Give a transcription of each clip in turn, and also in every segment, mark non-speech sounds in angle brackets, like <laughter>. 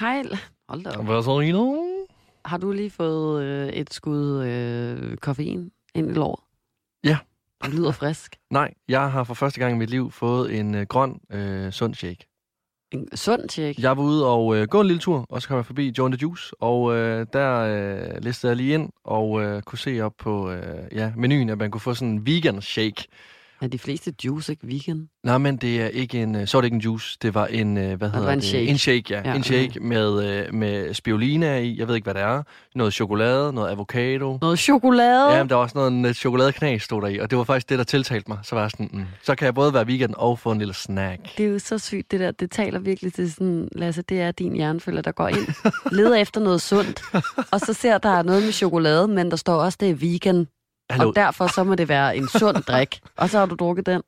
Hej. Hold da op. Hvad så, Ida? Har du lige fået øh, et skud øh, koffein ind i låret? Ja. Det lyder frisk. Nej, jeg har for første gang i mit liv fået en øh, grøn, øh, sund shake. En sund tjek. Jeg var ude og øh, gå en lille tur, og så kom jeg forbi Joe and the Juice, og øh, der øh, listede jeg lige ind og øh, kunne se op på øh, ja, menuen, at man kunne få sådan en vegan shake. Er de fleste juice ikke vegan? Nej, men det er ikke en, øh, så var det ikke en juice, det var en, øh, hvad hedder var en det? shake. En shake, ja. Ja, en shake med, øh, med spirulina i, jeg ved ikke, hvad det er. Noget chokolade, noget avocado. Noget chokolade? Ja, men der var også noget en, chokoladeknas, stod der i, og det var faktisk det, der tiltalte mig. Så var jeg sådan, mm, så kan jeg både være vegan og få en lille snack. Det er jo så sygt, det der. Det taler virkelig til sådan, Lasse, det er din hjernefølger, der går ind, leder efter noget sundt, og så ser der er noget med chokolade, men der står også, det er vegan, Hallo, og derfor så må det være en sund <laughs> drik. Og så har du drukket den.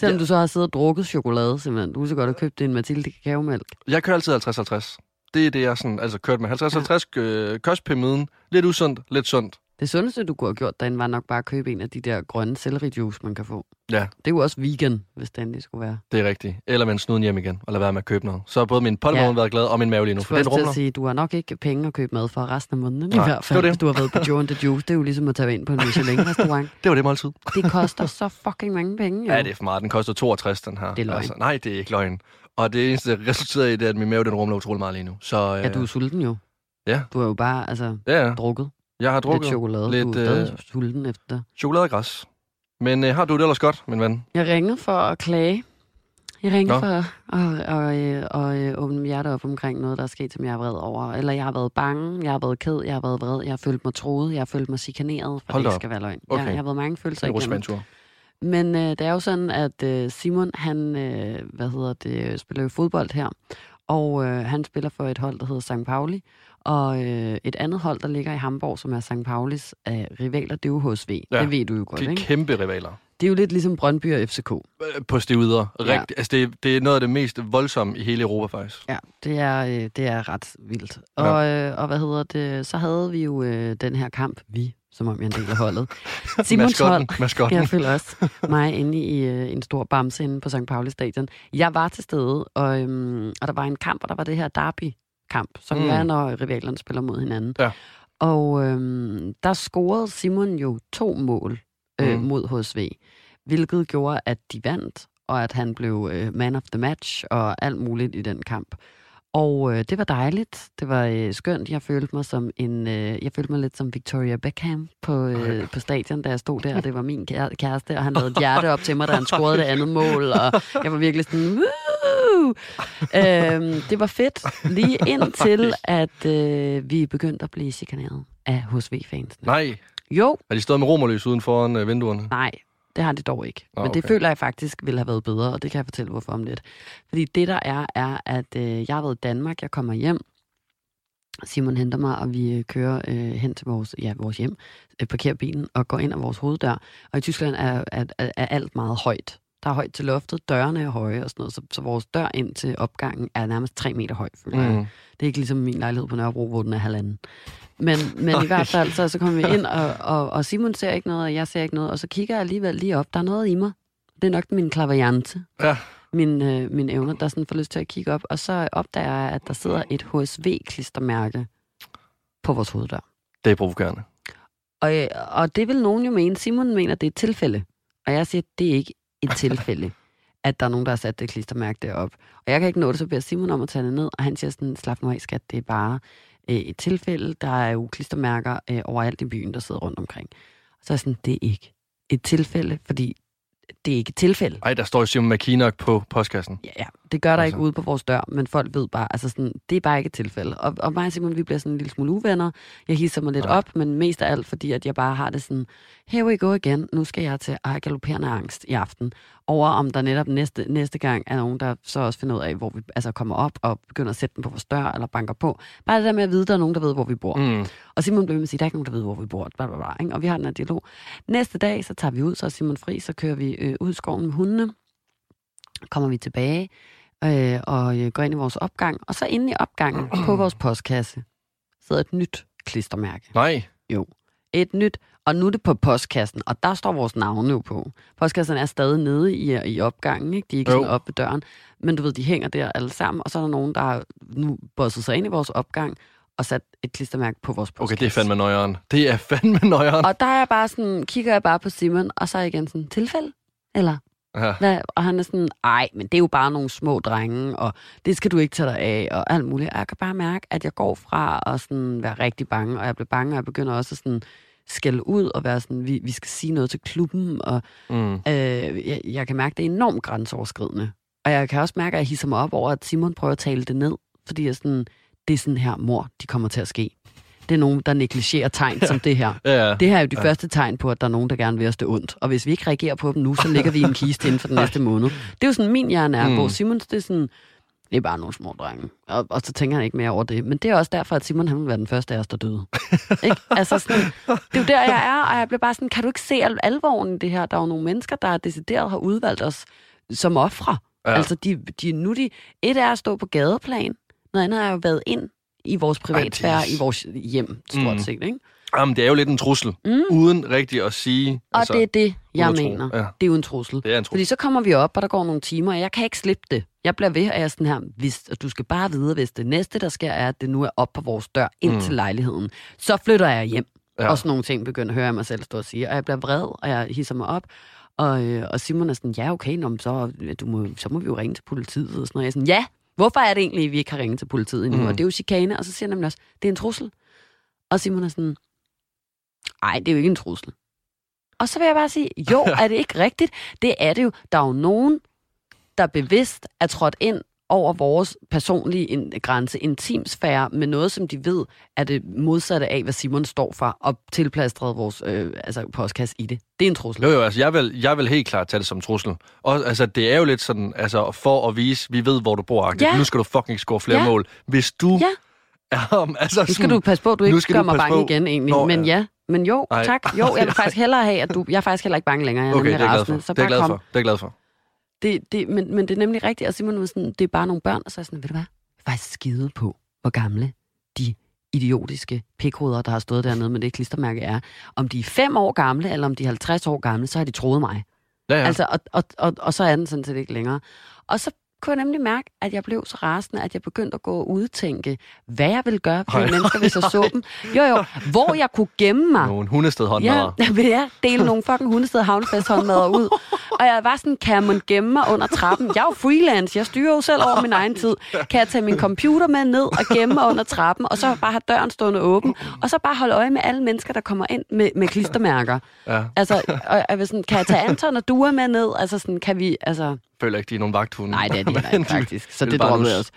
Selvom Ja. du så har siddet og drukket chokolade, simpelthen. Du så godt have købt en Mathilde kakaomælk. jeg kører altid 50-50. Det er det, jeg sådan, altså kørt med. 50-50 øh, kostpyramiden. Lidt usundt, lidt sundt. Det sundeste, du kunne have gjort derinde, var nok bare at købe en af de der grønne sellerijuice, man kan få. Ja. Det er jo også vegan, hvis det endelig skulle være. Det er rigtigt. Eller vende snuden hjem igen, og lade være med at købe noget. Så har både min pollenmåne Ja. været glad, og min mave lige nu. For den rumler. at sige, du har nok ikke penge at købe mad for resten af måneden. I Nej, hvert det fald, var det. hvis du har været på Joe and the Juice. Det er jo ligesom at tage ind på en Michelin-restaurant. <laughs> Det var det måltid. Det koster så fucking mange penge, jo. Ja, det er for meget. Den koster 62, den her. Altså, Det er løgn. nej, det er ikke løgn. Og det eneste, der resulterer i, det er, at min mave den rumler utrolig meget lige nu. Så, øh, Ja, du er sulten jo. Ja. Du har jo bare altså, ja, ja. drukket Jeg har drukket lidt chokolade. lidt, du er øh, sulten efter det. chokolade og græs. Men øh, har du det ellers godt, min ven? Jeg ringede for at klage. Jeg ringede Nå. for at, at, at, at, at åbne mit hjerte op omkring noget, der er sket, som jeg er vred over. Eller jeg har været bange, jeg har været ked, jeg har været vred, jeg har følt mig troet, jeg har følt mig chikaneret, for Hold det op. skal være løgn. Okay. Jeg, jeg har været mange følelser En igennem. Men øh, det er jo sådan, at øh, Simon, han, øh, hvad hedder det, spiller jo fodbold her. Og øh, han spiller for et hold, der hedder St. Pauli. Og øh, et andet hold, der ligger i Hamburg, som er St. Paulis øh, rivaler, det er jo HSV. Ja, det ved du jo godt, De er ikke? kæmpe rivaler. Det er jo lidt ligesom Brøndby og FCK. Øh, På stivider. Ja. Rigt, altså, det, er- det er noget af det mest voldsomme i hele Europa, faktisk. Ja, det er, øh, det er ret vildt. Ja. Og, øh, og hvad hedder det, så havde vi jo øh, den her kamp, vi, som om jeg er en del af holdet. <laughs> Simons hold, Maskotten. Jeg føler også mig inde i øh, en stor bamse inde på St. Pauli stadion. Jeg var til stede, og, øhm, og der var en kamp, og der var det her derby-kamp, som Mm. er, når rivalerne spiller mod hinanden. Ja. Og øhm, der scorede Simon jo to mål øh, Mm. mod HSV, hvilket gjorde, at de vandt, og at han blev øh, man of the match og alt muligt i den kamp. Og øh, det var dejligt. Det var øh, skønt. Jeg følte mig som en, øh, jeg følte mig lidt som Victoria Beckham på, øh, på stadion, da jeg stod der. og Det var min kære- kæreste, og han lavede et <laughs> hjerte op til mig, da han scorede det andet mål. Og jeg var virkelig sådan, Woo! øhm, det var fedt. Lige indtil, at øh, vi begyndte at blive chikaneret af HSV-fansene. Nej. Jo, Har de stået med romerlys uden foran øh, vinduerne? Nej, det har det dog ikke. Nå, Men det okay. føler jeg faktisk ville have været bedre, og det kan jeg fortælle hvorfor om lidt. Fordi det der er, er, at øh, jeg har været i Danmark, jeg kommer hjem, Simon henter mig, og vi øh, kører øh, hen til vores, ja, vores hjem, øh, parkerer bilen og går ind ad vores hoveddør. Og i Tyskland er, er, er alt meget højt. Der er højt til loftet, dørene er høje og sådan noget, så, så vores dør ind til opgangen er nærmest tre meter høj, føler jeg. Mm. Det er ikke ligesom min lejlighed på Nørrebro, hvor den er halvanden. Men, men i hvert fald, så, så kommer vi ind, og, og, og Simon ser ikke noget, og jeg ser ikke noget, og så kigger jeg alligevel lige op. Der er noget i mig. Det er nok min klaverjante. Ja. Min, øh, min evner, der sådan får lyst til at kigge op. Og så opdager jeg, at der sidder et HSV-klistermærke på vores hoveddør. Det er provokerende. Og, øh, og det vil nogen jo mene. Simon mener, det er et tilfælde. Og jeg siger, det er ikke et tilfælde, at der er nogen, der har sat det klistermærke derop. Og jeg kan ikke nå det, så beder Simon om at tage det ned, og han siger sådan, slap nu af, skat, det er bare øh, et tilfælde. Der er jo klistermærker øh, overalt i byen, der sidder rundt omkring. Så er jeg sådan, det er ikke et tilfælde, fordi det er ikke et tilfælde. Ej, der står jo Simon McKinnock på postkassen. Ja, ja, det gør der Altså. ikke ude på vores dør, men folk ved bare, altså sådan, det er bare ikke et tilfælde. Og, og mig og Simon, vi bliver sådan en lille smule uvenner. Jeg hisser mig lidt Nej. op, men mest af alt, fordi at jeg bare har det sådan, here we go igen, nu skal jeg til at have galopperende angst i aften, over om der netop næste, næste gang er nogen, der så også finder ud af, hvor vi altså kommer op og begynder at sætte den på vores dør, eller banker på. Bare det der med at vide, at der er nogen, der ved, hvor vi bor. Mm. Og Simon blev med at sige, der er ikke nogen, der ved, hvor vi bor. Bla, bla, bla, ikke? Og vi har den her dialog. Næste dag, så tager vi ud, så er Simon fri, så kører vi øh, ud i skoven med hundene. Kommer vi tilbage øh, og øh, går ind i vores opgang. Og så inde i opgangen på vores postkasse sidder et nyt klistermærke. Nej. Et nyt, og nu er det på postkassen, og der står vores navne jo på. Postkassen er stadig nede i, i opgangen, ikke? de er ikke Jo. sådan oppe ved døren. Men du ved, de hænger der alle sammen, og så er der nogen, der har nu bosset sig ind i vores opgang og sat et klistermærke på vores postkasse. Okay, det er fandme nøjeren. Det er fandme nøjeren. Og der er jeg bare sådan, kigger jeg bare på Simon, og så er jeg igen sådan, tilfælde? Eller Ja. hvad? Og han er sådan, ej, men det er jo bare nogle små drenge, og det skal du ikke tage dig af, og alt muligt. Og jeg kan bare mærke, at jeg går fra at sådan være rigtig bange, og jeg bliver bange, og jeg begynder også at sådan skælde ud og være sådan, vi, vi skal sige noget til klubben, og Mm. øh, jeg, jeg kan mærke, det er enormt grænseoverskridende. Og jeg kan også mærke, at jeg hisser mig op over, at Simon prøver at tale det ned, fordi jeg sådan, det er sådan her, mor, de kommer til at ske. Det er nogen, der negligerer tegn som det her. Ja, <laughs> ja. Det her er jo de Ja. første tegn på, at der er nogen, der gerne vil os det ondt. Og hvis vi ikke reagerer på dem nu, så ligger vi i en <laughs> kiste inden for den næste måned. Det er jo sådan, min hjerne er, mm. hvor Simons, det er sådan, det er bare nogle små drenge. Og, og så tænker han ikke mere over det. Men det er også derfor, at Simon han vil være den første af os, der døde. <laughs> ikke? Altså sådan, det er jo der, jeg er, og jeg bliver bare sådan, kan du ikke se al- alvoren i det her? Der er jo nogle mennesker, der decideret har udvalgt os som ofre. Ja. Altså, de, de, nu de, et er at stå på gadeplan, noget andet er jo været ind i vores privatsfære, Ej, i vores hjem, stort Mm. set, ikke? Jamen, det er jo lidt en trussel, Mm. uden rigtig at sige. Og altså, det er det, jeg mener. Ja. Det er jo en trussel. Det er en trussel. Fordi så kommer vi op, og der går nogle timer, og jeg kan ikke slippe det. Jeg bliver ved, og jeg er sådan her, hvis, og du skal bare vide, hvis det næste, der sker, er, at det nu er op på vores dør ind Mm. til lejligheden, så flytter jeg hjem. Ja. Og sådan nogle ting begynder at høre jeg mig selv stå og sige. Og jeg bliver vred, og jeg hisser mig op. Og, øh, og Simon er sådan, ja okay, nå, så, du må, så må vi jo ringe til politiet. Og sådan noget. Jeg er sådan, ja, hvorfor er det egentlig, at vi ikke har ringet til politiet endnu? Mm. Og det er jo chikane. Og så siger han nemlig også, det er en trussel. Og Simon er sådan, ej, det er jo ikke en trussel. Og så vil jeg bare sige, jo, er det ikke rigtigt? Det er det jo. Der er jo nogen, der bevidst er trådt ind over vores personlige in- grænse, intimsfære, med noget, som de ved er det modsatte af, hvad Simon står for, og tilplastret vores øh, altså, postkasse i det. Det er en trussel. Jo, jo, altså, jeg vil, jeg vil helt klart tage det som trussel. Og, altså, det er jo lidt sådan, altså, for at vise, vi ved, hvor du bor, ja. Nu skal du fucking score flere Ja. mål. Hvis du Ja. er, um, altså, Nu skal sådan, du passe på, du ikke gør mig bange på. igen egentlig. Nå, men ja. ja, men jo, Ej. tak. Jo, jeg vil <laughs> faktisk hellere have, at du... Jeg er faktisk heller ikke bange længere. Jeg er Okay, det er rasende, for. Så Det er glad for. Det er jeg glad for. Det, det, men, men det er nemlig rigtigt, og Simon var sådan, det er bare nogle børn, og så er jeg sådan, ved du hvad, jeg er faktisk skide på, hvor gamle de idiotiske pikhoveder, der har stået dernede med det klistermærke er. Om de er fem år gamle, eller om de er 50 år gamle, så har de troet mig. Ja, Ja. ja. Altså, og, og, og, og så er den sådan set ikke længere. Og så kunne jeg nemlig mærke, at jeg blev så rasende, at jeg begyndte at gå og udtænke, hvad jeg ville gøre for de mennesker, hvis jeg så dem. Jo, jo, hvor jeg kunne gemme mig. Nogle hundested håndmadder. Ja, <laughs> vil jeg dele nogle fucking hundested havnefest håndmadder ud. Og jeg var sådan, kan man gemme mig under trappen? Jeg er jo freelance, jeg styrer jo selv over min egen tid. Kan jeg tage min computer med ned og gemme mig under trappen, og så bare have døren stående åben, og så bare holde øje med alle mennesker, der kommer ind med, med klistermærker. Ja. Altså, og jeg vil sådan, kan jeg tage Anton og Dua med ned? Altså sådan, kan vi, altså... føler ikke, de er nogen vagthunde. Nej, det er de <laughs> ikke, de faktisk. Så det droppede jeg også.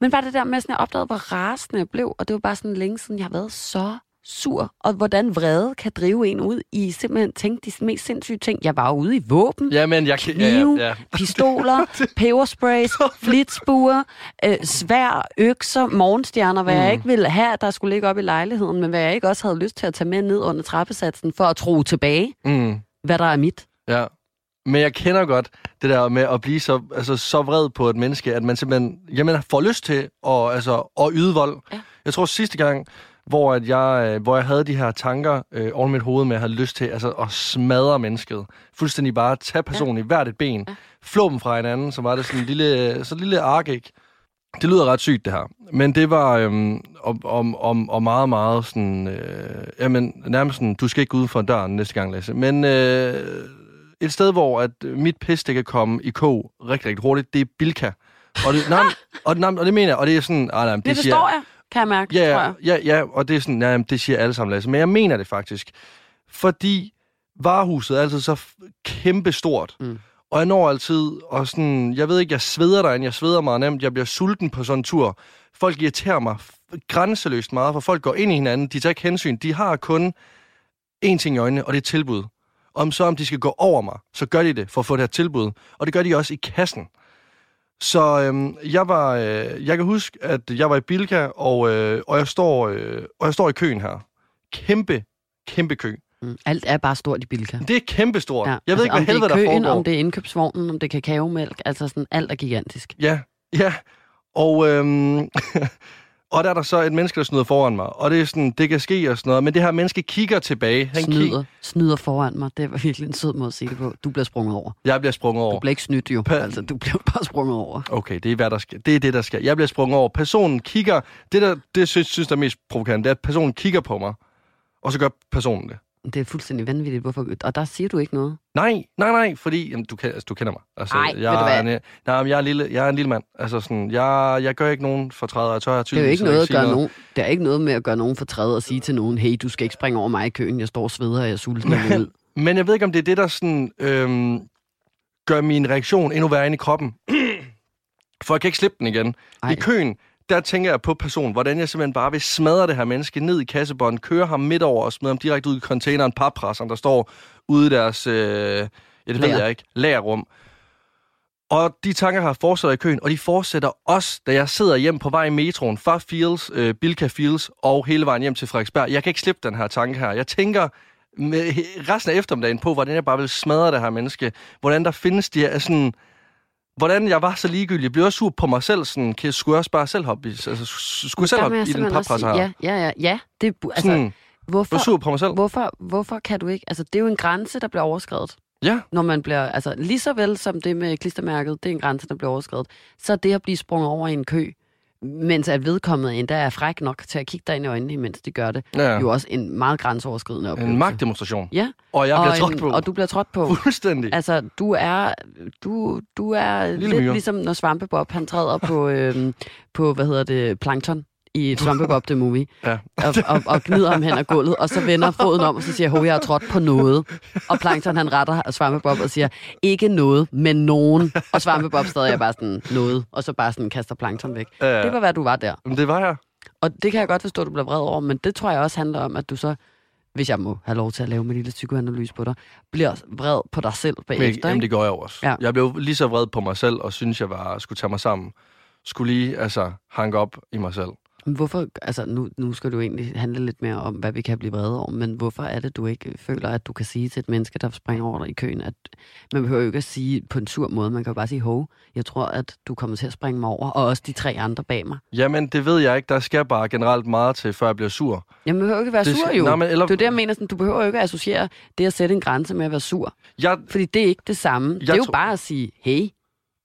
Men bare det der med, at jeg opdagede, hvor rasende jeg blev, og det var bare sådan længe siden, jeg har været så sur, og hvordan vrede kan drive en ud i simpelthen tænke de mest sindssyge ting. Jeg var ude i våben, Ja, men jeg kan... Ja, knive, ja, ja. <laughs> pistoler, pebersprays, <laughs> flitsbuer, øh, svær, økser, morgenstjerner, hvad mm. jeg ikke ville have, der skulle ligge op i lejligheden, men hvad jeg ikke også havde lyst til at tage med ned under trappesatsen for at tro tilbage, Mm. hvad der er mit. Ja. Men jeg kender godt det der med at blive så, altså, så vred på et menneske, at man simpelthen jamen, får lyst til at, altså, at yde vold. Ja. Jeg tror sidste gang, hvor, at jeg, øh, hvor jeg havde de her tanker øh, oven i mit hoved med, at jeg havde lyst til altså, at smadre mennesket. Fuldstændig bare tage personen ja. i hvert et ben, Ja. flå dem fra hinanden, så var det sådan en lille, så en lille ark, ikke? Det lyder ret sygt, det her. Men det var øhm, om, om, om, om meget, meget sådan... Øh, jamen, nærmest sådan, du skal ikke gå uden for døren næste gang, Lasse. Men øh, et sted, hvor at mit pis, det kan komme i kog rigtig, rigtig hurtigt, det er Bilka. Og det, nej, og, nej, og det mener jeg, og det er sådan... Ah, nej, Det, det det siger, forstår jeg, kan jeg mærke, Ja, tror ja, jeg. ja, ja, og det er sådan, jamen, det siger alle sammen, Lasse. Men jeg mener det faktisk. Fordi varehuset er altid så f- kæmpe stort. Mm. Og jeg når altid, og sådan, jeg ved ikke, jeg sveder derinde, jeg sveder meget nemt, jeg bliver sulten på sådan en tur. Folk irriterer mig f- grænseløst meget, for folk går ind i hinanden, de tager ikke hensyn, de har kun én ting i øjnene, og det er tilbud. Om så om de skal gå over mig, så gør de det for at få det her tilbud. Og det gør de også i kassen. Så øhm, jeg var, øh, jeg kan huske, at jeg var i Bilka, og, øh, og, jeg står, øh, og jeg står i køen her. Kæmpe, kæmpe kø. Mm. Alt er bare stort i Bilka. Det er kæmpestort. Ja, jeg ved ikke, om hvad helvede det er der køen, foregår. om det er indkøbsvognen, om det er kakaomælk, altså sådan, alt er gigantisk. Ja, ja. Og, øhm, <laughs> og der er der så et menneske, der snyder foran mig. Og det er sådan, det kan ske og sådan noget. Men det her menneske kigger tilbage. Han Snyder, snyder foran mig. Det var virkelig en sød måde at sige det på. Du bliver sprunget over. Jeg bliver sprunget over. Du bliver ikke snydt jo. Pa- Altså, du bliver bare sprunget over. Okay, det er, hvad der skal. det er det, der skal. Jeg bliver sprunget over. Personen kigger... Det, der, det synes, synes der er mest provokerende, det er, at personen kigger på mig. Og så gør personen det. Det er fuldstændig vanvittigt. Hvorfor? Og der siger du ikke noget. Nej, nej, nej, fordi jamen, du, kan, altså, du kender mig. Altså, Ej, jeg, ved du hvad? er en, nej, men jeg, er en lille, jeg er en lille mand. Altså, sådan, jeg, jeg gør ikke nogen fortræder. Jeg tør jeg Det er jo ikke noget at gøre nogen, det er ikke noget med at gøre nogen fortræd og sige til nogen, hey, du skal ikke springe over mig i køen, jeg står og sveder, og jeg er sulten ud. <laughs> Men jeg ved ikke, om det er det, der sådan, øhm, gør min reaktion endnu værre inde i kroppen. <clears throat> For jeg kan ikke slippe den igen. Ej. I køen, der tænker jeg på personen, hvordan jeg simpelthen bare vil smadre det her menneske ned i kassebånd, køre ham midt over og smide ham direkte ud i containeren, pappresseren, der står ude i deres, øh, ja, det ved Lager. jeg ikke, lagerrum. Og de tanker har fortsat i køen, og de fortsætter også, da jeg sidder hjem på vej i metroen fra Fields, øh, Bilka Fields og hele vejen hjem til Frederiksberg. Jeg kan ikke slippe den her tanke her. Jeg tænker med resten af eftermiddagen på, hvordan jeg bare vil smadre det her menneske. Hvordan der findes de her sådan... Hvordan jeg var så ligegyldig. Jeg blev også sur på mig selv. Sådan, kan, skulle jeg også bare selv hoppe i, altså, skulle jeg selv hoppe i den pappresser her? Ja, ja, ja. ja det, altså, Sådan, hvorfor, var sur på mig selv. hvorfor, hvorfor kan du ikke? Altså, det er jo en grænse, der bliver overskrevet. Ja, Når man bliver, altså lige så vel som det med klistermærket, det er en grænse, der bliver overskrevet, så det at blive sprunget over i en kø, mens at vedkommende endda er fræk nok til at kigge dig ind i øjnene, mens de gør det, ja. jo også en meget grænseoverskridende oplevelse. En magtdemonstration. Ja, Og jeg og, bliver trådt en, på. og du bliver trådt på. Fuldstændig. Altså, du er, du, du er lidt myre. ligesom, når Svampebob, han træder på, øhm, på hvad hedder det, plankton i Svampebob The Movie, Ja. og, og, og gnider ham hen ad gulvet, og så vender foden om, og så siger, hov, jeg har trådt på noget. Og Plankton, han retter Svampebob og siger, ikke noget, men nogen. Og Svampebob stadig er bare sådan, noget, og så bare sådan kaster Plankton væk. Ja. Det var, hvad du var der. Men det var jeg. Og det kan jeg godt forstå, at du bliver vred over, men det tror jeg også handler om, at du så, hvis jeg må have lov til at lave min lille psykoanalyse på dig, bliver vred på dig selv Men, bagefter. jamen, ikke? det gør jeg også. Ja. Jeg blev lige så vred på mig selv, og synes jeg var, skulle tage mig sammen. Skulle lige, altså, hanke op i mig selv. Hvorfor, altså nu, nu skal jo egentlig handle lidt mere om, hvad vi kan blive vrede over, men hvorfor er det, du ikke føler, at du kan sige til et menneske, der springer over dig i køen, at man behøver jo ikke at sige på en sur måde, man kan jo bare sige, hov, jeg tror, at du kommer til at springe mig over, og også de tre andre bag mig. Jamen, det ved jeg ikke. Der skal bare generelt meget til, før jeg bliver sur. Jamen, man behøver ikke være Det sur jo. Nå, men eller- Det er det, jeg mener, sådan, du behøver jo ikke at associere det at sætte en grænse med at være sur, Jeg, fordi det er ikke det samme. det er jo tror- bare at sige, hey,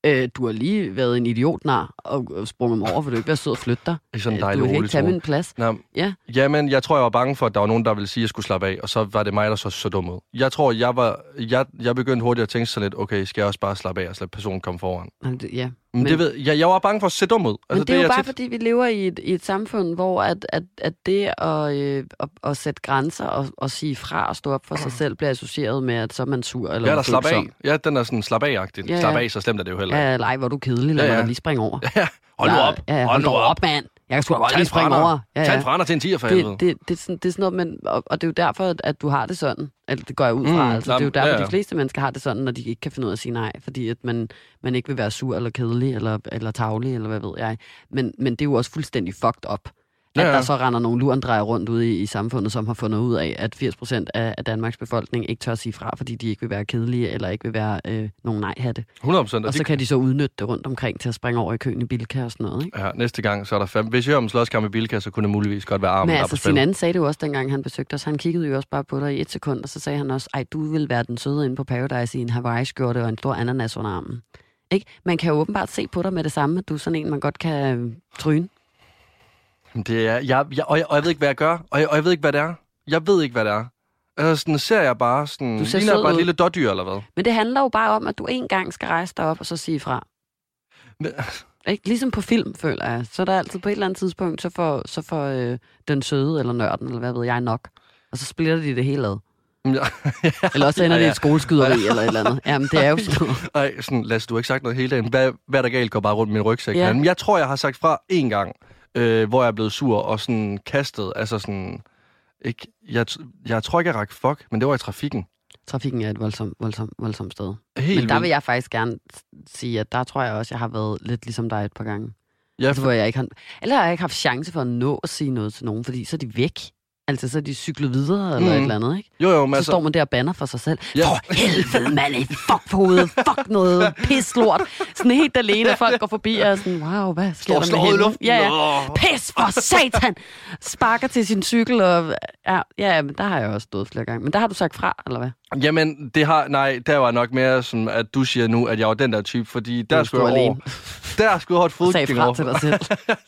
øh, du har lige været en idiotnar og og sprunget mig over, for du ikke være sød og flytte dig. i sådan en Øh, dejlig du kan ikke tage min plads. Nå, Ja. Jamen, jeg tror, jeg var bange for, at der var nogen, der ville sige, at jeg skulle slappe af, og så var det mig, der så så dum ud. Jeg tror, jeg var, jeg, jeg begyndte hurtigt at tænke så lidt, okay, skal jeg også bare slappe af og lade personen komme foran? Det- Ja, Men, det ved, jeg, jeg var bange for at se dum ud. Altså, Men det er jo bare, tit- fordi vi lever i et, i et samfund, hvor at, at, at det at, øh, at, at sætte grænser og, og sige fra og stå op for sig <clears throat> selv, bliver associeret med, at så er man sur eller Ja, der slap af. Ja, den er sådan slap af-agtig. Ja, Ja. Slap af, så slemt er det jo heller ikke. Ja, nej, hvor er du kedelig, lad Ja, ja, <laughs> ja. lige springe over. Ja, hold nu Ja, op. Ja, ja, hold nu op. mand. Jeg kan sgu godt lige springe over. Ja, Tag en ja. franer til en tiger for helvede. Det, det, det, er sådan, det er sådan noget, men, og, og det er jo derfor, at, du har det sådan. Eller det går jeg ud fra. Mm, altså, det er jo jamen, derfor, ja, ja, ja. de fleste mennesker har det sådan, når de ikke kan finde ud af at sige nej. Fordi at man, man ikke vil være sur eller kedelig eller, eller tavlig, eller hvad ved jeg. Men, men det er jo også fuldstændig fucked up. At Ja, ja, ja. der så render nogle lurendrejer rundt ude i, i samfundet, som har fundet ud af, at 80% af, af Danmarks befolkning ikke tør at sige fra, fordi de ikke vil være kedelige, eller ikke vil være øh, nogen nej-hatte. 100 procent. Og så kan de så udnytte det rundt omkring til at springe over i køen i Bilka og sådan noget. Ikke? Ja, næste gang, så er der fem. Hvis jeg om slåskamp i Bilka, så kunne det muligvis godt være armen, Men altså, sin anden sagde det jo også, dengang han besøgte os. Han kiggede jo også bare på dig i et sekund, og så sagde han også, ej, du vil være den søde inde på Paradise i en Hawaii-skjorte og en stor ananas under armen. Ikke? Man kan jo åbenbart se på dig med det samme, at du er sådan en, man godt kan øh, tryne. Det er, jeg, jeg, og, jeg, og jeg ved ikke, hvad jeg gør, og jeg, og jeg ved ikke, hvad det er. Jeg ved ikke, hvad det er. Altså, sådan ser jeg bare sådan... Du ser ligner bare et ud. lille dårdyr, eller hvad? Men det handler jo bare om, at du en gang skal rejse dig op og så sige fra. Men, Ikke? Ligesom på film, føler jeg. Så er der altid på et eller andet tidspunkt, så får, så får øh, den søde eller nørden, eller hvad ved jeg nok. Og så splitter de det hele ad. Ja. <laughs> Eller også ender Ja, det i ja. et skoleskyderi eller et eller andet. Jamen, det er jo sådan noget. <laughs> Ej, sådan, Lasse, du har ikke sagt noget hele dagen. Hvad, hvad er der galt? Går bare rundt min rygsæk. Ja. Ja. Men jeg tror, jeg har sagt fra én gang, øh, hvor jeg er blevet sur og sådan kastet. Altså sådan... Ikke, jeg, jeg tror ikke, jeg rakte fuck, men det var i trafikken. Trafikken er et voldsomt, voldsomt, voldsomt sted. Helt Men der vil jeg faktisk gerne sige, at der tror jeg også, jeg har været lidt ligesom dig et par gange. Ja, Altså, hvor jeg ikke har, eller har jeg ikke haft chance for at nå at sige noget til nogen, fordi så er de væk. Altså, så er de cyklet videre eller Mhm. et eller andet, ikke? jo, jo, men Så altså, står man der og banner for sig selv. Ja. For helvede, mand, fuck på hovedet, fuck noget pis lort. Sådan helt alene, og folk går forbi og er sådan, wow, hvad sker står der med luften. Ja, ja. Pis for satan! Sparker til sin cykel, og ja, ja, men der har jeg også stået flere gange. Men der har du sagt fra, eller hvad? Jamen, det har, nej, der var nok mere som, at du siger nu, at jeg var den der type, fordi der skulle jeg over, der skulle jeg have et fodgæng over. til dig selv.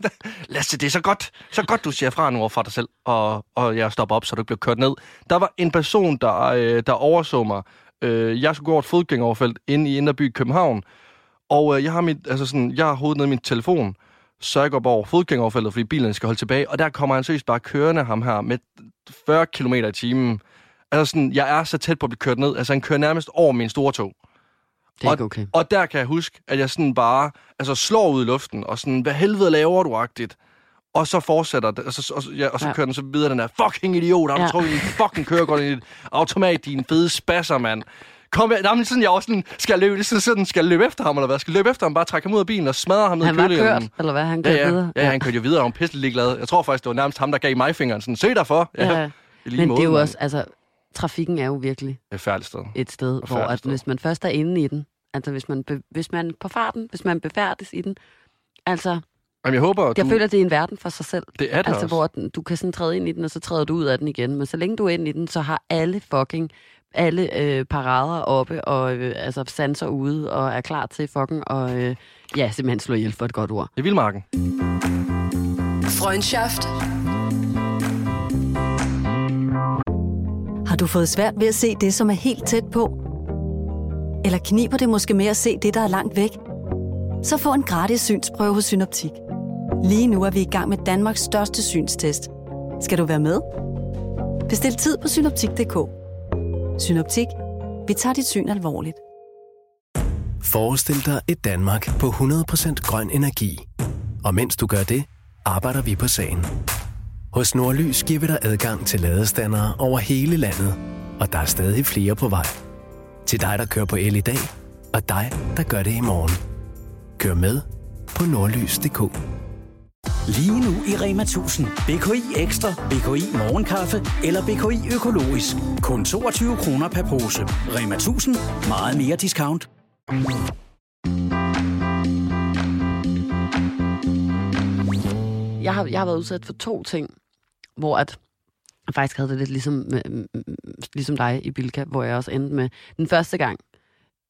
<laughs> Lasse, det er så godt, så godt, du siger fra nu over for dig selv, og, og jeg stopper op, så du ikke bliver kørt ned. Der var en person, der, øh, der overså mig. Øh, jeg skulle gå over et fodgængeroverfelt inde i Inderby København, og øh, jeg har mit, altså sådan, jeg har hovedet ned i min telefon, så jeg går bare over fodgængeroverfeltet, fordi bilen skal holde tilbage, og der kommer han seriøst bare kørende ham her med 40 km i timen. Altså sådan, jeg er så tæt på at blive kørt ned. Altså, han kører nærmest over min store tog. Det er ikke okay. Og der kan jeg huske, at jeg sådan bare altså, slår ud i luften, og sådan, hvad helvede laver du, agtigt? Og så fortsætter det, og så, og, ja, og så Ja. ja. kører den så videre, den der, fucking idiot, har du Ja. ja. trukket din fucking kørekort i dit automat, din fede spasser, mand. Kom her, nej, men sådan, jeg var sådan, skal jeg løbe, sådan, sådan, skal jeg løbe efter ham, eller hvad? Skal jeg løbe efter ham, bare trække ham ud af bilen og smadre ham ned Han i var kølingen? kørt, eller hvad? Han Ja, kørte ja, videre. ja, ja, han kørte jo videre, og han var pisselig ligeglad. Jeg tror faktisk, det var nærmest ham, der gav mig fingeren. Sådan, se dig for. Ja. Ja, Men det er jo også, altså, trafikken er jo virkelig et færdigt sted. et sted, hvor at sted. hvis man først er inde i den, altså hvis man, be, hvis man på farten, hvis man befærdes i den, altså, Jamen, jeg håber, jeg du... føler, det er en verden for sig selv. det er det Altså, også. hvor den, du kan sådan træde ind i den, og så træder du ud af den igen. Men så længe du er inde i den, så har alle fucking, alle øh, parader oppe, og øh, altså sanser ude, og er klar til fucking, og øh, ja, simpelthen slå ihjel for et godt ord. Det er Vildmarken. Freundschaft. Har du fået svært ved at se det, som er helt tæt på? Eller kniber det måske med at se det, der er langt væk? Så få en gratis synsprøve hos Synoptik. Lige nu er vi i gang med Danmarks største synstest. Skal du være med? Bestil tid på synoptik.dk. Synoptik. Vi tager dit syn alvorligt. Forestil dig et Danmark på 100% grøn energi. Og mens du gør det, arbejder vi på sagen. Hos Nordlys giver vi dig adgang til ladestandere over hele landet, og der er stadig flere på vej. Til dig, der kører på el i dag, og dig, der gør det i morgen. Kør med på nordlys.dk. Lige nu i Rema 1000. BKI Ekstra, BKI Morgenkaffe eller BKI Økologisk. Kun 22 kroner per pose. Rema 1000. Meget mere discount. Jeg har, jeg har været udsat for to ting, hvor at jeg faktisk havde det lidt ligesom, mm, mm, ligesom dig i Bilka, hvor jeg også endte med den første gang,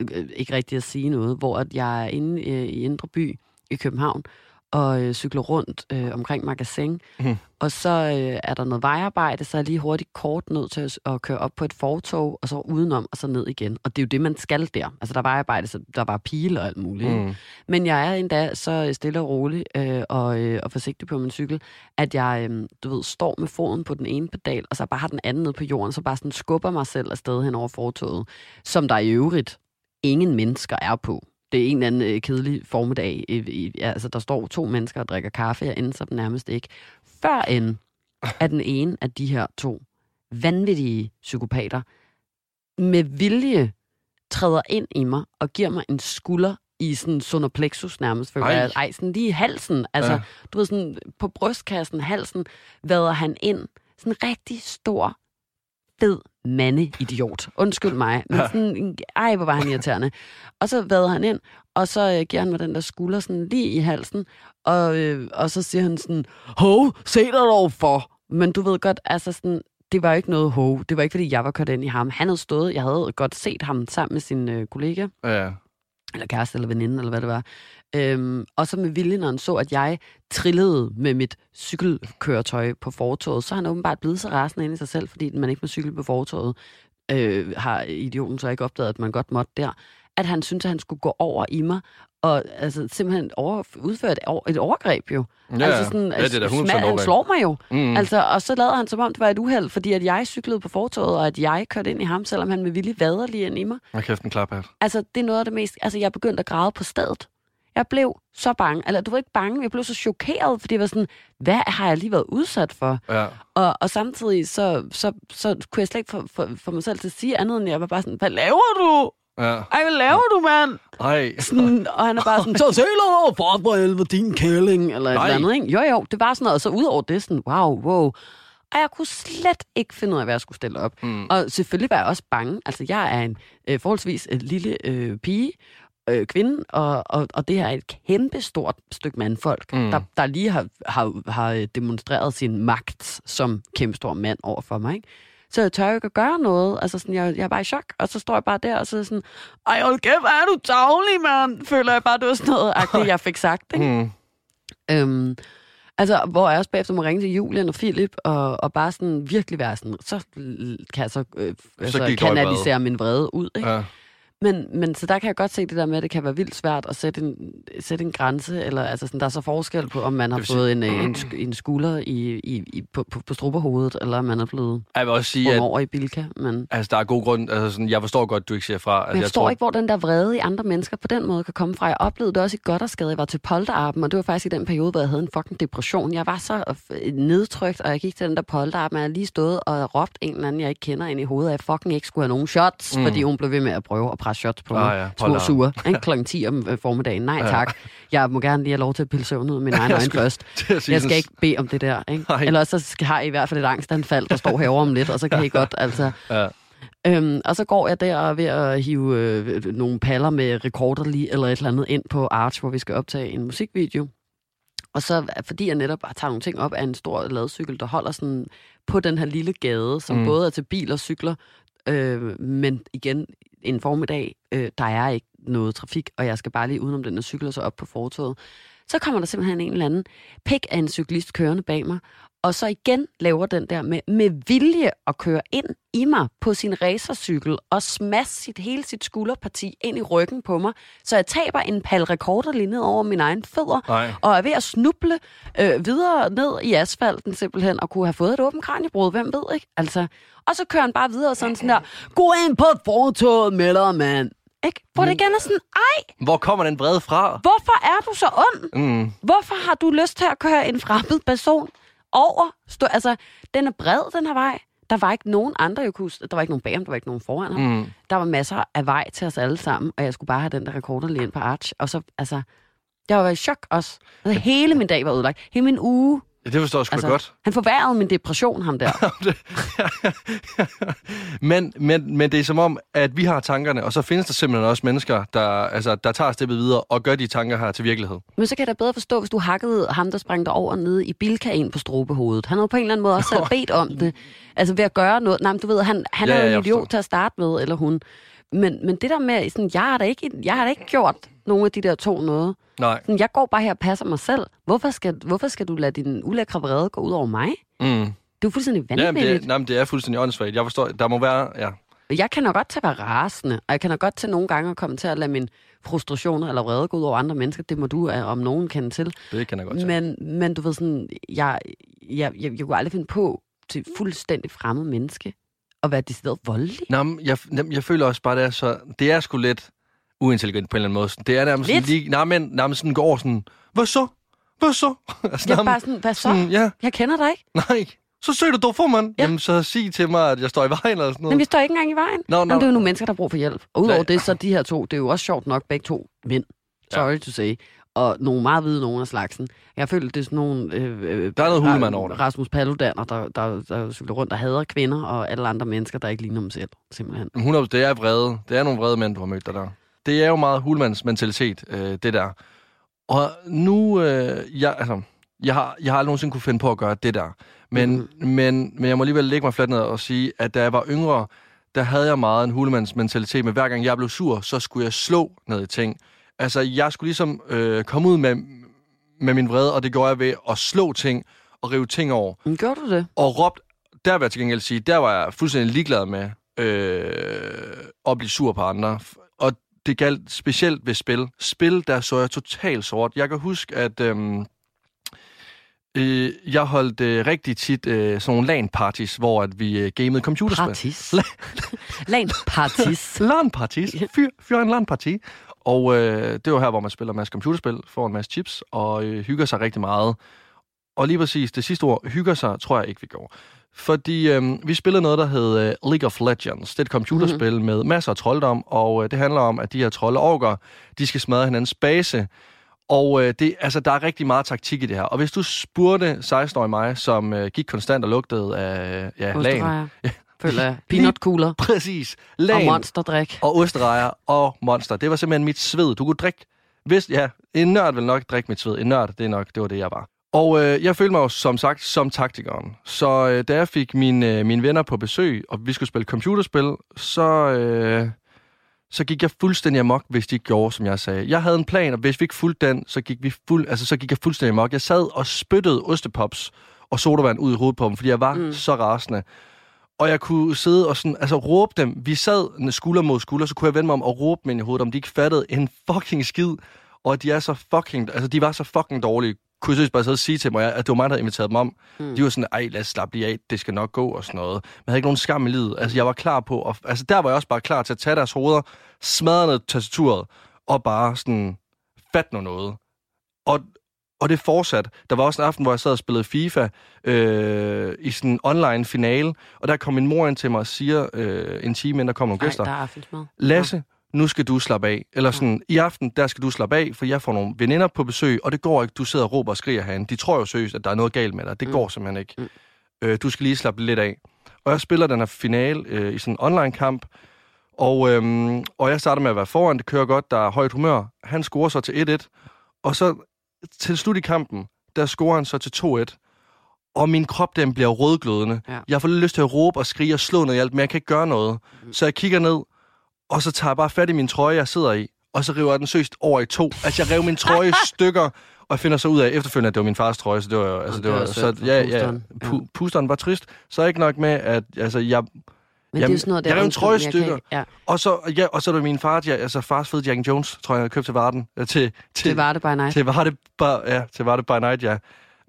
øh, ikke rigtig at sige noget, hvor at jeg er inde øh, i Indre By i København, og øh, cykler rundt øh, omkring magasin. Mhm. Og så øh, er der noget vejarbejde, så er jeg lige hurtigt kort nødt til at, at køre op på et fortog, og så udenom, og så ned igen. Og det er jo det, man skal der. Altså, der er vejarbejde, så der er bare pile og alt muligt. Mm. Men jeg er endda så stille og rolig øh, og, øh, og forsigtig på min cykel, at jeg, øh, du ved, står med foden på den ene pedal, og så bare har den anden nede på jorden, så bare sådan skubber mig selv afsted hen over fortoget, som der i øvrigt ingen mennesker er på. Det er en eller anden øh, kedelig formiddag. I, i, ja, altså, der står to mennesker og drikker kaffe, jeg ender dem nærmest ikke. Før end at den ene af de her to vanvittige psykopater med vilje træder ind i mig og giver mig en skulder i sådan solar plexus nærmest, føler Ej. Ej, sådan lige i halsen. Altså. Ja. du ved, sådan på brystkassen, halsen, vader han ind. Sådan en rigtig stor, fed mandeidiot. Undskyld mig. Men sådan, ej, hvor var han irriterende. Og så vader han ind, og så øh, giver han mig den der skulder sådan lige i halsen, og, øh, og så siger han sådan, hov, se dig dog for. Men du ved godt, altså sådan, det var ikke noget hov. Det var ikke, fordi jeg var kørt ind i ham. Han havde stået, jeg havde godt set ham sammen med sin øh, kollega, Ja, eller kæreste, eller veninde, eller hvad det var. Øhm, og så med vilje, når han så, at jeg trillede med mit cykelkøretøj på fortoget, så er han åbenbart blevet så rasende inde i sig selv, fordi man ikke må cykle på fortoget, øh, har idioten så ikke opdaget, at man godt måtte der, at han syntes, at han skulle gå over i mig, og altså, simpelthen over, udfører et, over, et overgreb jo. Ja, altså sådan, ja, det er da 100% sma- Han slår mig jo. Mm. Altså, og så lader han som om, det var et uheld, fordi at jeg cyklede på fortoget, og at jeg kørte ind i ham, selvom han med vilje vader lige ind i mig. Og kæft en klaphat. Altså, det er noget af det mest... Altså, jeg begyndte at græde på stedet. Jeg blev så bange. Eller, du var ikke bange, jeg blev så chokeret, fordi jeg var sådan, hvad har jeg lige været udsat for? Ja. Og, og samtidig, så, så, så kunne jeg slet ikke få, få, få mig selv til at sige andet, end jeg var bare sådan, hvad laver du? Ja. Ej, hvad laver du, mand? Ej. Sådan, og han er bare sådan, så sæler over for for helvede, din kælling, eller et Nej. eller andet, ikke? Jo, jo, det var sådan noget, og så ud over det, sådan, wow, wow. Og jeg kunne slet ikke finde ud af, hvad jeg skulle stille op. Mm. Og selvfølgelig var jeg også bange. Altså, jeg er en øh, forholdsvis øh, lille øh, pige, øh, kvinde, og, og, og det her er et kæmpe stort stykke mandfolk, Mm. der, der lige har, har, har øh, demonstreret sin magt som kæmpe stor mand over for mig. Ikke? Så jeg tør ikke at gøre noget. Altså, sådan, jeg, jeg er bare i chok, og så står jeg bare der, og så er sådan, ej, hold kæft, hvor er du tavlig, mand? Føler jeg bare, det var sådan noget, <laughs> agtigt, jeg fik sagt. Ikke? Mm. Øhm, altså, hvor jeg også bagefter må ringe til Julian og Philip, og, og bare sådan virkelig være sådan, så kan jeg så, øh, altså, i vrede. kanalisere min vrede ud. Ikke? Ja. Men, men så der kan jeg godt se det der med, at det kan være vildt svært at sætte en, sætte en grænse, eller altså sådan, der er så forskel på, om man har vil sige- fået en, en, en skulder i, i, i, på, på, på strupperhovedet, eller om man er blevet Jeg vil også sige, at over i Bilka. Men, altså, der er god grund. Altså, sådan, jeg forstår godt, du ikke siger fra. Altså, men jeg forstår ikke, hvor den der vrede i andre mennesker på den måde kan komme fra. Jeg oplevede det også i godt og skade. Jeg var til polterappen, og det var faktisk i den periode, hvor jeg havde en fucking depression. Jeg var så øh, nedtrykt, og jeg gik til den der polterappen, og jeg lige stået og råbt en eller anden, jeg ikke kender ind i hovedet, at jeg fucking ikke skulle have nogen shots, mm. fordi hun blev ved med at prøve at presse shots på Ah, mig. ja, Små polterappen. sure, ikke? <laughs> Klokken 10 om øh, formiddagen. Nej tak. Jeg må gerne lige have lov til at pille søvn ud af min egen øjne først. <laughs> Jeg skal ikke bede om det der, ikke? Nej. Ellers så skal, har I i hvert fald et angstanfald, der står herovre om lidt, og så kan I <laughs> godt, altså... Ja. Øhm, og så går jeg der og ved at hive øh, nogle paller med rekorder lige, eller et eller andet ind på Arch, hvor vi skal optage en musikvideo. Og så, fordi jeg netop tager nogle ting op af en stor ladcykel, der holder sådan på den her lille gade, som Mm. både er til bil og cykler, øh, men igen, en formiddag, øh, der er ikke noget trafik, og jeg skal bare lige udenom den her cykel og så op på fortoget. Så kommer der simpelthen en eller anden pik af en cyklist kørende bag mig, og så igen laver den der med, med vilje at køre ind i mig på sin racercykel og smasse sit, hele sit skulderparti ind i ryggen på mig, så jeg taber en pal rekorder lige ned over mine egne fødder, Nej. og er ved at snuble øh, videre ned i asfalten simpelthen, og kunne have fået et åbent kraniebrud, hvem ved ikke? Altså, og så kører han bare videre sådan, sådan der, gå ind på fortoget med dig, mand. Ikke? Hvor det igen er sådan, ej, Hvor kommer den vrede fra? hvorfor er du så ond? Mm. Hvorfor har du lyst til at køre en fremmed person over? Stå, altså, den er bred, den her vej. Der var ikke nogen andre, jeg kunne... Der var ikke nogen bag ham, der var ikke nogen foran ham. Mm. Der var masser af vej til os alle sammen, og jeg skulle bare have den der rekorder lige ind på Arch. Og så, altså, jeg var i chok også. Altså, hele min dag var ødelagt. Hele min uge. Ja, det forstår jeg sgu altså... Godt. han forværrede min depression, ham der. <laughs> <laughs> men, men, men det er som om, at vi har tankerne, og så findes der simpelthen også mennesker, der, altså, der tager steppet videre og gør de tanker her til virkelighed. Men så kan jeg da bedre forstå, hvis du hakkede ham, der sprang dig over nede i Bilka ind på strobehovedet. Han havde på en eller anden måde også <laughs> selv bedt om det. Altså ved at gøre noget. Nej, men du ved, han, han Ja, er jo en idiot forstår. til at starte med, eller hun. Men, men det der med, sådan, jeg har da ikke, jeg har da ikke gjort nogen af de der to noget. Nej. Sådan, jeg går bare her og passer mig selv. Hvorfor skal, hvorfor skal du lade din ulækre vrede gå ud over mig? Mm. Det er jo fuldstændig vanvittigt. det, nej, men det er fuldstændig åndssvagt. Jeg forstår, der må være... Ja. Jeg kan nok godt til at være rasende, og jeg kan nok godt til nogle gange at komme til at lade min frustrationer eller vrede gå ud over andre mennesker. Det må du øh, om nogen kende til. Det kan jeg godt se. Men, men du ved sådan, jeg, jeg, jeg, jeg kunne aldrig finde på til fuldstændig fremmed menneske at være decideret voldelig. Nå, men jeg, jamen, jeg føler også bare, det er så... Det er sgu lidt uintelligent på en eller anden måde. Det er nærmest sådan Lidt? lige... Nej, men nærmest sådan går sådan... Hvad så? Hvad så? <laughs> altså, Jeg er bare sådan, hvad så? sådan, ja, Jeg kender dig ikke. nej. Så søg du dog for, mand. Ja. Jamen, så sig til mig, at jeg står i vejen eller sådan noget. Men vi står ikke engang i vejen. Nå, Nå, nå. det er jo nogle mennesker, der har brug for hjælp. Og udover Nej. det, så de her to, det er jo også sjovt nok begge to mænd. Sorry ja. to say. Og nogle meget hvide nogen af slagsen. Jeg føler, det er sådan nogle... Øh, øh, Der er noget hulemand over det. Rasmus Paludaner, der, der, der cykler rundt og hader kvinder, og alle andre mennesker, der ikke ligner dem selv, simpelthen. 100, det er vrede. Det er nogle vrede mænd, du har mødt dig der. Det er jo meget hulmands mentalitet, øh, det der. Og nu, øh, jeg, altså, jeg har, jeg har aldrig nogensinde kunne finde på at gøre det der. Men, mm. men, men jeg må alligevel lægge mig fladt ned og sige, at da jeg var yngre, der havde jeg meget en hulemands mentalitet, men hver gang jeg blev sur, så skulle jeg slå ned i ting. Altså, jeg skulle ligesom øh, komme ud med, med min vrede, og det gjorde jeg ved at slå ting og rive ting over. Men gjorde du det? Og råbt, der vil jeg til gengæld sige, der var jeg fuldstændig ligeglad med øh, at blive sur på andre. Og det galt specielt ved spil. Spil, der så jeg totalt sort. Jeg kan huske, at øhm, øh, jeg holdt øh, rigtig tit øh, sådan nogle LAN-parties, hvor at vi øh, gamede computerspil. Partis. <laughs> Lan partis. <laughs> LAN-parties. Fyr, fyr en LAN-parti. Og øh, det var her, hvor man spiller en masse computerspil, får en masse chips og øh, hygger sig rigtig meget. Og lige præcis det sidste ord, hygger sig, tror jeg ikke, vi går. Fordi øh, vi spillede noget, der hed øh, League of Legends. Det er et computerspil mm-hmm. med masser af trolddom, og øh, det handler om, at de her trolde orker, de skal smadre hinandens base. Og øh, det, altså, der er rigtig meget taktik i det her. Og hvis du spurgte 16-årige mig, som øh, gik konstant og lugtede af ja, lagen. Føler jeg. Peanut cooler. præcis, Og lagen monsterdrik. og osterejer og monster. Det var simpelthen mit sved. Du kunne drikke... Hvis, ja, en nørd vil nok drikke mit sved. En nørd, det er nok, det var det, jeg var. Og øh, jeg følte mig jo som sagt som taktikeren. Så øh, da jeg fik mine, øh, mine venner på besøg, og vi skulle spille computerspil, så, øh, så gik jeg fuldstændig amok, hvis de ikke gjorde, som jeg sagde. Jeg havde en plan, og hvis vi ikke fulgte den, så gik, vi fuld, altså, så gik jeg fuldstændig amok. Jeg sad og spyttede ostepops og sodavand ud i hovedet på dem, fordi jeg var mm. så rasende. Og jeg kunne sidde og sådan, altså råbe dem. Vi sad skulder mod skulder, så kunne jeg vende mig om og råbe dem ind i hovedet, om de ikke fattede en fucking skid. Og at de er så fucking, altså de var så fucking dårlige. Kunne jeg bare sidde og sige til mig, at det var mig, der havde inviteret dem om. Mm. De var sådan, ej, lad os slappe lige af, det skal nok gå og sådan noget. Men jeg havde ikke nogen skam i livet. Altså jeg var klar på, og, altså der var jeg også bare klar til at tage deres hoveder, smadre ned tastaturet, og bare sådan, fat nu noget. Og, og det fortsat. Der var også en aften, hvor jeg sad og spillede FIFA øh, i sådan en online finale, og der kom min mor ind til mig og siger, øh, en time inden der kom nogle Nej, gæster, der er. Lasse, nu skal du slappe af. Eller sådan, i aften, der skal du slappe af, for jeg får nogle veninder på besøg, og det går ikke, du sidder og råber og skriger herinde. De tror jo seriøst, at der er noget galt med dig. Det mm. går simpelthen ikke. Mm. Øh, du skal lige slappe lidt af. Og jeg spiller den her finale øh, i sådan en online-kamp, og, øhm, og jeg starter med at være foran, det kører godt, der er højt humør. Han scorer så til 1-1, og så til slut i kampen, der scorer han så til 2-1. Og min krop, den bliver rødglødende. Ja. Jeg får lidt lyst til at råbe og skrige og slå noget i alt, men jeg kan ikke gøre noget. Så jeg kigger ned, og så tager jeg bare fat i min trøje, jeg sidder i, og så river jeg den søst over i to. Altså, jeg rev min trøje i <laughs> stykker, og jeg finder så ud af efterfølgende, at det var min fars trøje, så det var jo, altså, det var så, ja, ja, pusteren. Ja. pu- pusteren var trist. Så ikke nok med, at, altså, jeg, Men det er Jamen, jo sådan noget, der jeg undskyld, trøje jeg stykker. Ja, og så, ja, og så er det min far, ja, altså fars fede Jack Jones, tror jeg, jeg havde købt til Varden. Til, til, det var det by night. til var det bare, ja, til var det by night, ja.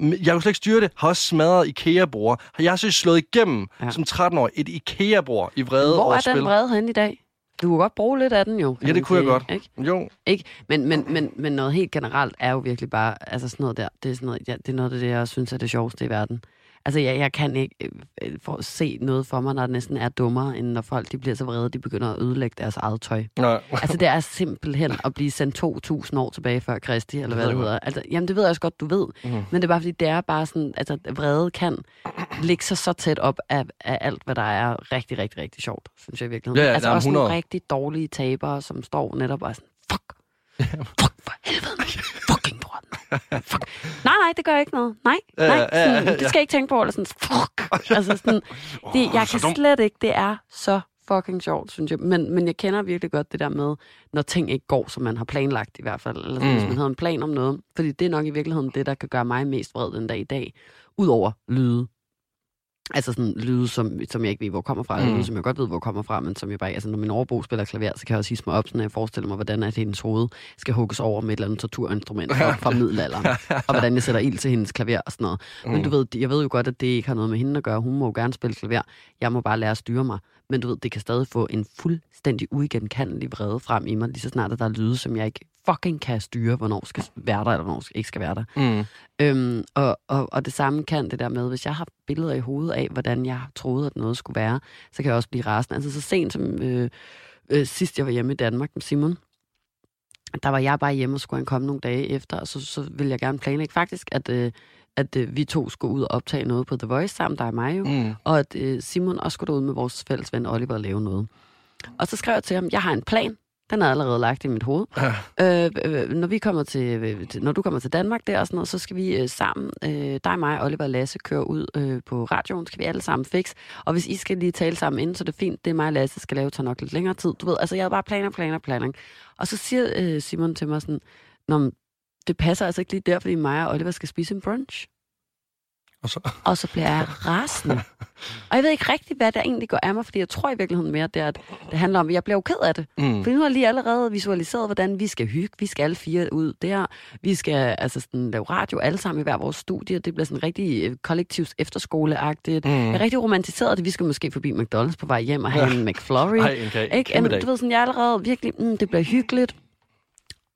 Jeg kunne slet ikke styre det. Har også smadret IKEA-bord. Jeg har så slået igennem Ja. som 13 år et IKEA-bord i vrede Hvor er den vrede henne i dag? Du kunne godt bruge lidt af den jo. Ja, det kunne jeg sige, godt. Ikke? Jo, Ikke? Men, men, men, men noget helt generelt er jo virkelig bare, altså sådan noget der, det er, sådan noget, ja, det er noget af det, jeg synes er det sjoveste i verden. Altså, jeg, jeg kan ikke øh, øh, for se noget for mig, når det næsten er dummere, end når folk de bliver så vrede, de begynder at ødelægge deres eget tøj. nej. <laughs> Altså, det er simpelthen at blive sendt 2.000 år tilbage før Kristi, eller hvad det hedder. Altså, jamen, det ved jeg også godt, du ved. Mm. Men det er bare, fordi det er bare sådan, altså, vrede kan ligge sig så tæt op af, af alt, hvad der er rigtig, rigtig, rigtig sjovt, synes jeg i virkeligheden. Ja, ja, altså, også nogle 100. rigtig dårlige tabere, som står netop og er sådan, fuck, <laughs> fuck for helvede, man. <laughs> fuck. Nej, nej, det gør ikke noget. Nej, nej, ja, ja, sådan, ja, det skal jeg ikke tænke på, eller sådan, fuck. Altså sådan, <laughs> det, jeg kan slet ikke, det er så fucking sjovt, synes jeg. Men, men jeg kender virkelig godt det der med, når ting ikke går, som man har planlagt i hvert fald. Eller sådan, mm. hvis man havde en plan om noget. Fordi det er nok i virkeligheden det, der kan gøre mig mest vred den dag i dag. Udover lyde. Altså sådan lyde, som, som jeg ikke ved, hvor kommer fra. Mm. Mm. Lyde, som jeg godt ved, hvor kommer fra, men som jeg bare... Altså, når min overbo spiller klaver, så kan jeg også hisse mig op, sådan, at jeg forestiller mig, hvordan at hendes hoved skal hugges over med et eller andet torturinstrument fra, <laughs> fra middelalderen. og hvordan jeg sætter ild til hendes klaver og sådan noget. Men du ved, jeg ved jo godt, at det ikke har noget med hende at gøre. Hun må jo gerne spille klaver. Jeg må bare lære at styre mig. Men du ved, det kan stadig få en fuldstændig uigenkendelig vrede frem i mig, lige så snart at der er lyde, som jeg ikke fucking kan styre, hvornår skal være der, eller hvornår skal- ikke skal være der. Mm. Øhm, og, og, og det samme kan det der med, hvis jeg har billeder i hovedet af, hvordan jeg troede, at noget skulle være, så kan jeg også blive rasende. Altså så sent som øh, øh, sidst jeg var hjemme i Danmark med Simon, der var jeg bare hjemme, og skulle han komme nogle dage efter, og så, så ville jeg gerne planlægge faktisk, at, øh, at øh, vi to skulle ud og optage noget på The Voice sammen, der er mig jo, Mm. og at øh, Simon også skulle ud med vores fælles ven Oliver og lave noget. Og så skrev jeg til ham, jeg har en plan, den er allerede lagt i mit hoved. Øh, øh, når, vi kommer til, øh, til, når du kommer til Danmark der og sådan noget, så skal vi øh, sammen, øh, dig, mig, Oliver og Lasse, køre ud øh, på radioen, skal vi alle sammen fix. Og hvis I skal lige tale sammen inden, så er det fint, det er mig og Lasse skal lave, tager nok lidt længere tid. Du ved, altså jeg havde bare planer, planer, planer. Og så siger øh, Simon til mig sådan, Nå, det passer altså ikke lige der, fordi mig og Oliver skal spise en brunch. Og så, og så bliver jeg rasende. Og jeg ved ikke rigtigt, hvad der egentlig går af mig, fordi jeg tror i virkeligheden mere, det, er, at det handler om, at jeg bliver jo ked af det. mm, For nu har jeg lige allerede visualiseret, hvordan vi skal hygge. Vi skal alle fire ud der. Vi skal altså sådan, lave radio alle sammen i hver vores studie. Det bliver sådan rigtig øh, kollektivt efterskoleagtigt. Mm. Jeg er rigtig romantiseret det. Vi skal måske forbi McDonald's på vej hjem og have Ja. en McFlurry. Ej, kage. Ikke? En, du ved sådan, jeg er allerede virkelig, mm, det bliver hyggeligt.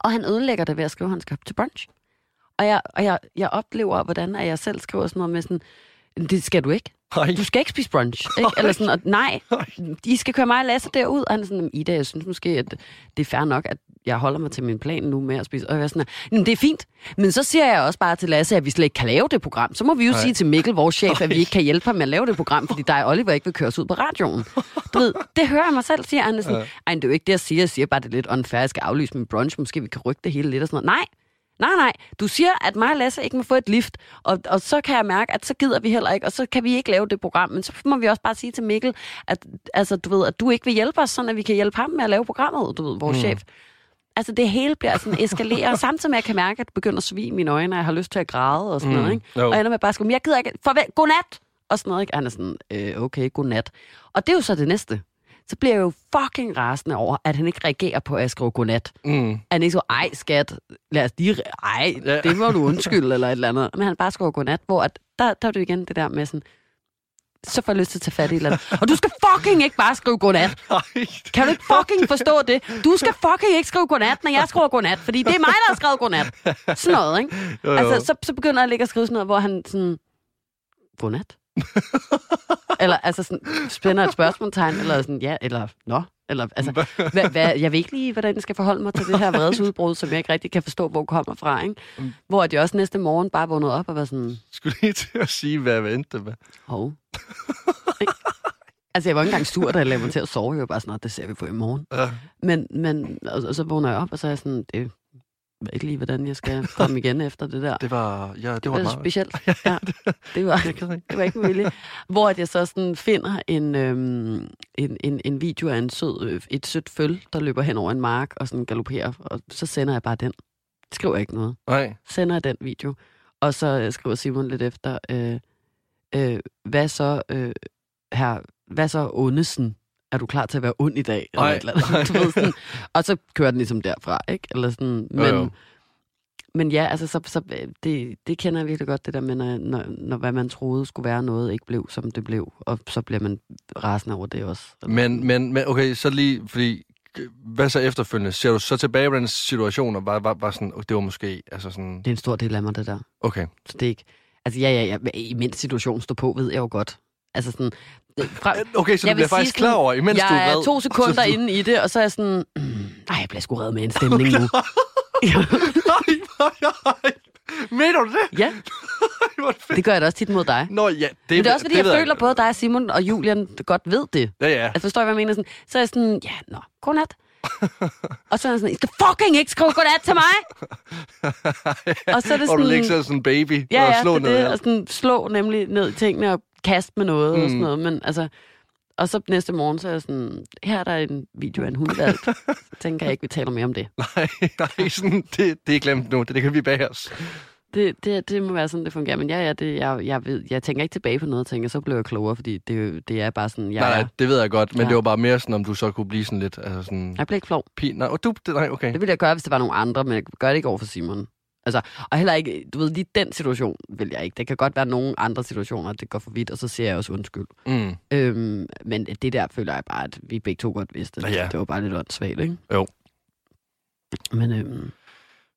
Og han ødelægger det ved at skrive, at han skal op til brunch. Og jeg, og jeg, jeg oplever, hvordan at jeg selv skriver sådan noget med sådan, det skal du ikke. Ej, Du skal ikke spise brunch. Ikke? Eller sådan, og nej, Ej. I skal køre mig og Lasse derud. Og han er sådan, Ida, jeg synes måske, at det er fair nok, at jeg holder mig til min plan nu med at spise. Og jeg er sådan, "Jamen, det er fint. Men så siger jeg også bare til Lasse, at vi slet ikke kan lave det program. Så må vi jo Nej. sige til Mikkel, vores chef, at vi ikke kan hjælpe ham med at lave det program, fordi dig og Oliver ikke vil køres ud på radioen. Du ved, det hører jeg mig selv sige. Han sådan, ej, det er jo ikke det, jeg siger. Jeg siger bare, det er lidt unfair, jeg skal aflyse min brunch. Måske vi kan rykke det hele lidt og sådan noget. Nej, Nej, nej. Du siger, at mig og Lasse ikke må få et lift, og, og så kan jeg mærke, at så gider vi heller ikke, og så kan vi ikke lave det program. Men så må vi også bare sige til Mikkel, at, altså, du ved, at du ikke vil hjælpe os, sådan at vi kan hjælpe ham med at lave programmet, du ved, vores mm. chef. Altså, det hele bliver sådan eskaleret, <laughs> samtidig med, at jeg kan mærke, at det begynder at svige i mine øjne, og jeg har lyst til at græde og sådan mm. noget, ikke? Jo. Og jeg ender med bare at skrive, "Men jeg gider ikke, farvel, godnat! Og sådan noget, ikke? Og Han er sådan, øh, okay, godnat. Og det er jo så det næste. Så bliver jeg jo fucking rasende over, at han ikke reagerer på, at jeg skriver godnat. mm, han ikke så, ej skat, lad os lige, ej, Ja. det må du undskylde, eller et eller andet. Men han bare skriver godnat, hvor at, der, der er det igen det der med sådan, så får jeg lyst til at tage fat i et eller andet. Og du skal fucking ikke bare skrive godnat. <laughs> Kan du ikke fucking forstå det? Du skal fucking ikke skrive godnat, når jeg skriver godnat, fordi det er mig, der har skrevet godnat. Sådan noget, ikke? jo, jo. Altså, så, så begynder jeg at ligge og skrive sådan noget, hvor han sådan, godnat? <laughs> eller altså sådan, spænder et spørgsmålstegn, eller sådan, ja, eller nå, eller altså, hvad, hvad, jeg ved ikke lige, hvordan jeg skal forholde mig til det her vredesudbrud, som jeg ikke rigtig kan forstå, hvor kommer fra, ikke? Hvor at jeg også næste morgen bare vågnede op og var sådan, skulle lige til at sige, hvad jeg endte med. hov. Altså, jeg var ikke engang sur, da jeg lagde mig til at sove. Jeg var bare sådan, "Nå, det ser vi på i morgen. Ja. Men, men og, og så vågner jeg op, og så er jeg sådan, det ved ikke lige, hvordan jeg skal <laughs> komme igen efter det der. Det var, ja, det Det var, var meget... specielt. <laughs> Ja, det var, det var ikke muligt. Hvor at jeg så sådan finder en, øhm, en, en, en video af en sød, øh, et sødt føl, der løber hen over en mark og sådan galopperer, og så sender jeg bare den. Skriver jeg ikke noget. Nej, Sender jeg den video. Og så øh, skriver Simon lidt efter, øh, øh, hvad så, øh, her, hvad så Ondesen? Er du klar til at være ond i dag? Eller Nej, et eller andet. Du ved, sådan, <laughs> og så kører den ligesom derfra, ikke? Eller sådan, Jo, men, jo. men ja, altså, så, så, det, det kender jeg virkelig godt, det der med, når, når, når hvad man troede skulle være noget, ikke blev, som det blev. Og så bliver man rasende over det også. men, men, men okay, så lige, fordi, hvad så efterfølgende? Ser du så tilbage på den situation, og var, var, var sådan, det var måske, altså sådan, Det er en stor del af mig, det der. okay. Så det er ikke... Altså, ja, ja, ja. I min situation står på, ved jeg jo godt. Altså sådan... det- Fra, Okay, så Jeg du bliver faktisk sådan, klar over, imens jeg du er vred. to sekunder så, inde i det, og så er jeg sådan... Mm, ej, jeg bliver sgu reddet med en stemning nu. Ja. <laughs> Nej, nej, nej. Mener du det? ja, <laughs> det det gør jeg da også tit mod dig. Nå ja, det, Men det er også fordi, jeg ved føler, både dig, Simon og Julian godt ved det. Ja, ja. Altså, forstår hvad jeg mener? Sådan, så er jeg sådan, ja, nå, godnat. og så er jeg sådan, I skal fucking ikke skrive godnat til mig! <laughs> og så er det Og du sådan... ligger sådan en baby Ja, og ja, slår det, ned. er det, og sådan slå nemlig ned i tingene og kaste med noget mm. og sådan Mm. noget. Men altså, og så næste morgen, så er jeg sådan, her er der en video af en hundvalg. <laughs> tænker jeg ikke, vi taler mere om det. Nej, nej, sådan, det, det er glemt nu. Det, det kan vi bag os. Det, det, det må være sådan, det fungerer. Men ja, ja, det, jeg, jeg, ved, jeg tænker ikke tilbage på noget, og tænker, så blev jeg klogere, fordi det, er det er bare sådan, jeg, nej, nej, det ved jeg godt, men Ja. det var bare mere sådan, om du så kunne blive sådan lidt, altså sådan... jeg blev ikke flov. Pin, nej, du, det, nej, okay. Det ville jeg gøre, hvis det var nogle andre, men jeg gør det ikke over for Simon. Altså, og heller ikke, du ved, lige den situation vil jeg ikke. Det kan godt være nogle andre situationer, at det går for vidt, og så siger jeg også undskyld. Mm. Øhm, men det der føler jeg bare, at vi begge to godt vidste. Ja. Det var bare lidt åndssvagt, ikke? Jo. Men øhm,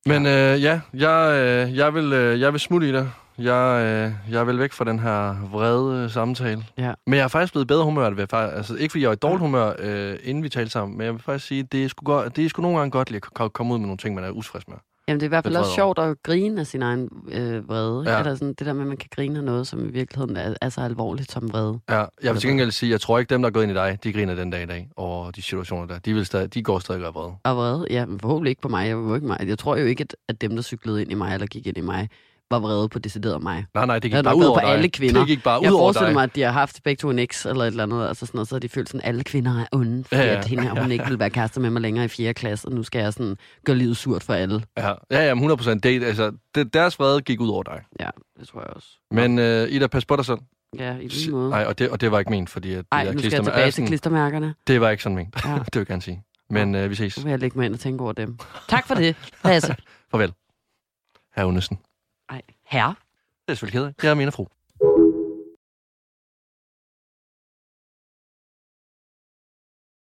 Men øh, ja, jeg, øh, jeg, vil, øh, jeg vil smutte i dig. Jeg, øh, jeg vil væk fra den her vrede øh, samtale. Ja. Men jeg er faktisk blevet bedre humør. Faktisk, altså, ikke fordi jeg var i dårligt humør, øh, inden vi talte sammen, men jeg vil faktisk sige, det er sgu, godt, det er sgu nogle gange godt lige at ko- komme ud med nogle ting, man er usfrisk med. Jamen, det er i hvert fald også sjovt at grine af sin egen øh, vrede. Ja. Eller sådan, det der med, at man kan grine af noget, som i virkeligheden er, er så alvorligt som vrede. Ja, jeg vil til gengæld sige, jeg tror ikke, dem, der er gået ind i dig, de griner den dag i dag over de situationer der. De, vil stadig, de går stadig og vrede. Og vrede, ja, men forhåbentlig ikke på mig. Jeg, ikke mig. jeg tror jo ikke, at, at dem, der cyklede ind i mig, eller gik ind i mig, var vrede på decideret mig. Nej, nej, det gik bare ud over på dig. alle kvinder. Det gik bare Jeg ud over forestiller dig. mig, at de har haft begge to en eks eller et eller andet, altså sådan noget, så har de følt sådan, at alle kvinder er onde, fordi Ja, ja, at hende, her, hun ikke vil være kærester med mig længere i 4. klasse, og nu skal jeg sådan gøre livet surt for alle. Ja, ja, ja, 100 procent. Det, altså, det, deres vrede gik ud over dig. Ja, det tror jeg også. Men øh, Ida, pas på dig selv. Ja, i lige måde. Nej, og det, og det var ikke ment, fordi at de Ej, der nu skal jeg tilbage til klistermærkerne. Det var ikke sådan ment. Ja. <laughs> det vil jeg gerne sige. Men øh, vi ses. Nu vil jeg lægge mig ind og tænke over dem. Tak for det, Lasse. <laughs> Farvel. Herre Unnesen. Ej, herre. Det er selvfølgelig ked af. Jeg er min fru.